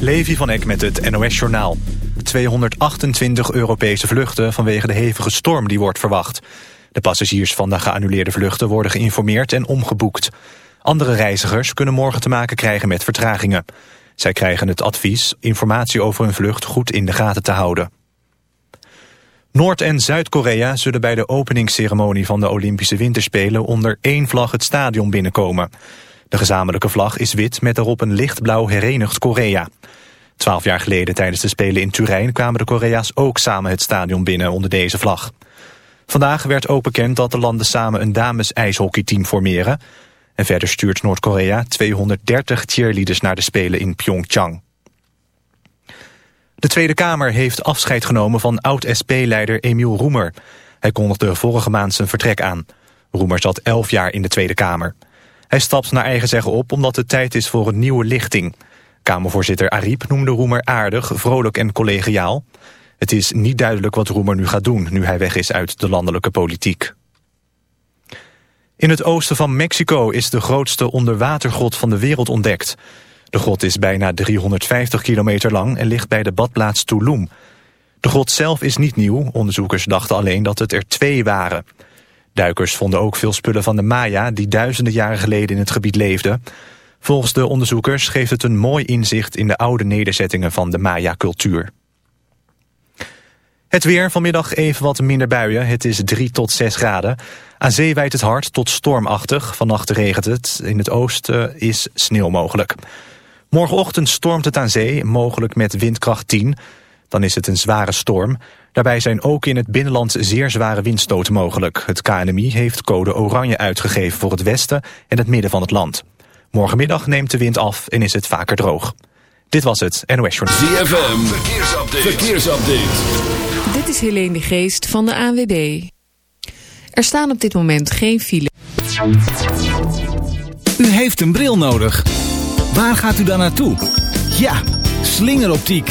Levi van Eck met het NOS-journaal. 228 Europese vluchten vanwege de hevige storm die wordt verwacht. De passagiers van de geannuleerde vluchten worden geïnformeerd en omgeboekt. Andere reizigers kunnen morgen te maken krijgen met vertragingen. Zij krijgen het advies informatie over hun vlucht goed in de gaten te houden. Noord- en Zuid-Korea zullen bij de openingsceremonie van de Olympische Winterspelen onder één vlag het stadion binnenkomen. De gezamenlijke vlag is wit met erop een lichtblauw herenigd Korea. Twaalf jaar geleden tijdens de Spelen in Turijn kwamen de Korea's ook samen het stadion binnen onder deze vlag. Vandaag werd ook bekend dat de landen samen een dames-ijshockeyteam formeren. En verder stuurt Noord-Korea 230 cheerleaders naar de Spelen in Pyeongchang. De Tweede Kamer heeft afscheid genomen van oud-SP-leider Emiel Roemer. Hij kondigde vorige maand zijn vertrek aan. Roemer zat elf jaar in de Tweede Kamer. Hij stapt naar eigen zeggen op omdat het tijd is voor een nieuwe lichting. Kamervoorzitter Ariep noemde Roemer aardig, vrolijk en collegiaal. Het is niet duidelijk wat Roemer nu gaat doen... nu hij weg is uit de landelijke politiek. In het oosten van Mexico is de grootste onderwatergrot van de wereld ontdekt. De grot is bijna 350 kilometer lang en ligt bij de badplaats Tulum. De grot zelf is niet nieuw, onderzoekers dachten alleen dat het er twee waren. Duikers vonden ook veel spullen van de Maya die duizenden jaren geleden in het gebied leefden. Volgens de onderzoekers geeft het een mooi inzicht in de oude nederzettingen van de Maya-cultuur. Het weer, vanmiddag even wat minder buien. Het is 3 tot 6 graden. Aan zee wijdt het hard tot stormachtig. Vannacht regent het. In het oosten is sneeuw mogelijk. Morgenochtend stormt het aan zee, mogelijk met windkracht 10. Dan is het een zware storm. Daarbij zijn ook in het binnenland zeer zware windstoten mogelijk. Het KNMI heeft code oranje uitgegeven voor het westen en het midden van het land. Morgenmiddag neemt de wind af en is het vaker droog. Dit was het NOS Journal. ZFM, verkeersupdate. verkeersupdate. Dit is Helene de Geest van de ANWB. Er staan op dit moment geen file. U heeft een bril nodig. Waar gaat u dan naartoe? Ja, slingeroptiek.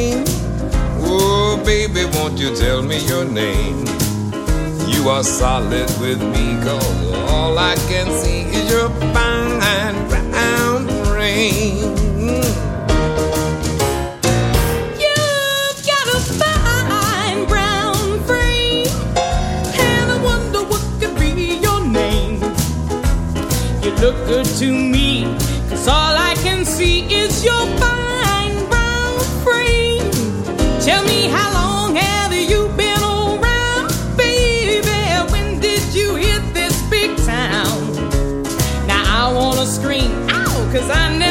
Baby, won't you tell me your name? You are solid with me, cause all I can see is your fine brown frame. You've got a fine brown frame, and I wonder what could be your name. You look good to me, cause I never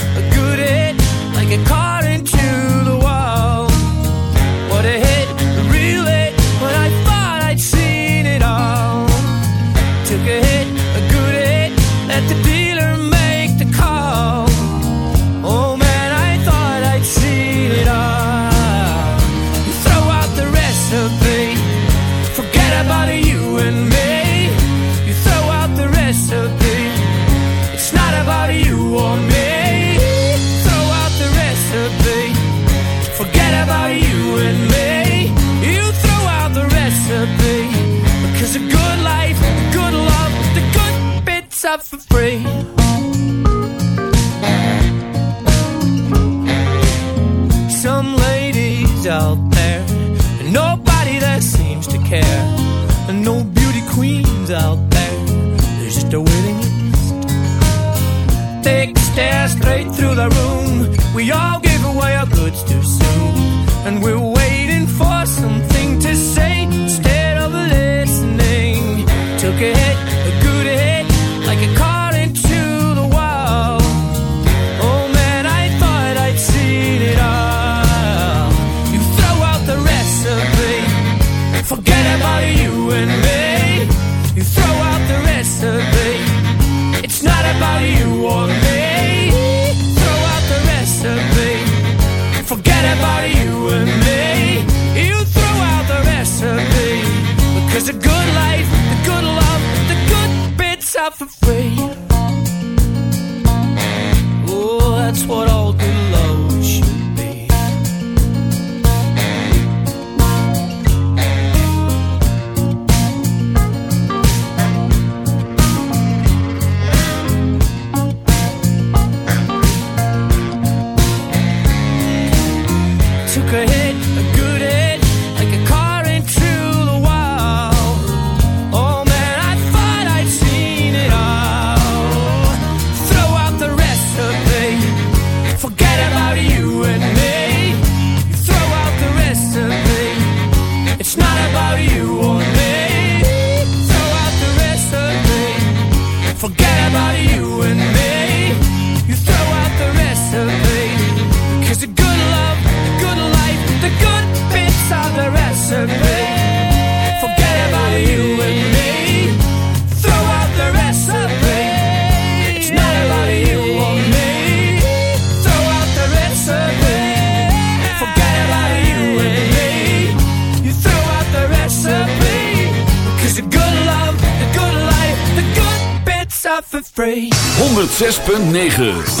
106.9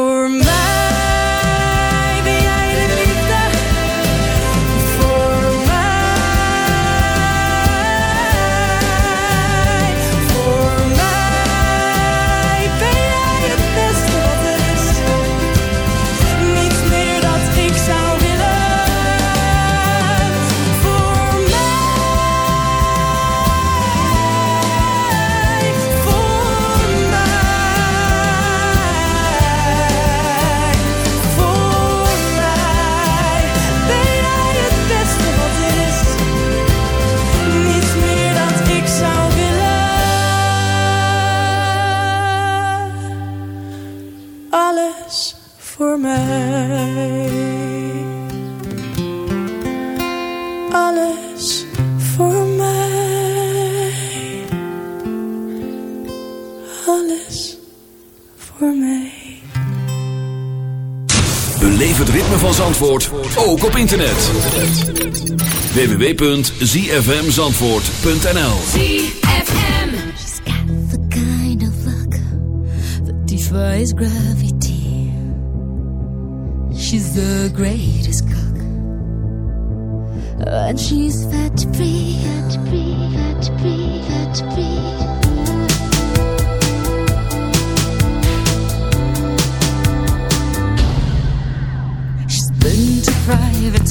Van Zandvoort, ook op internet. www.zfmzandvoort.nl kind of luck that defies gravity. She's the greatest cook, and she's fat free, fat free, fat free, fat free. Private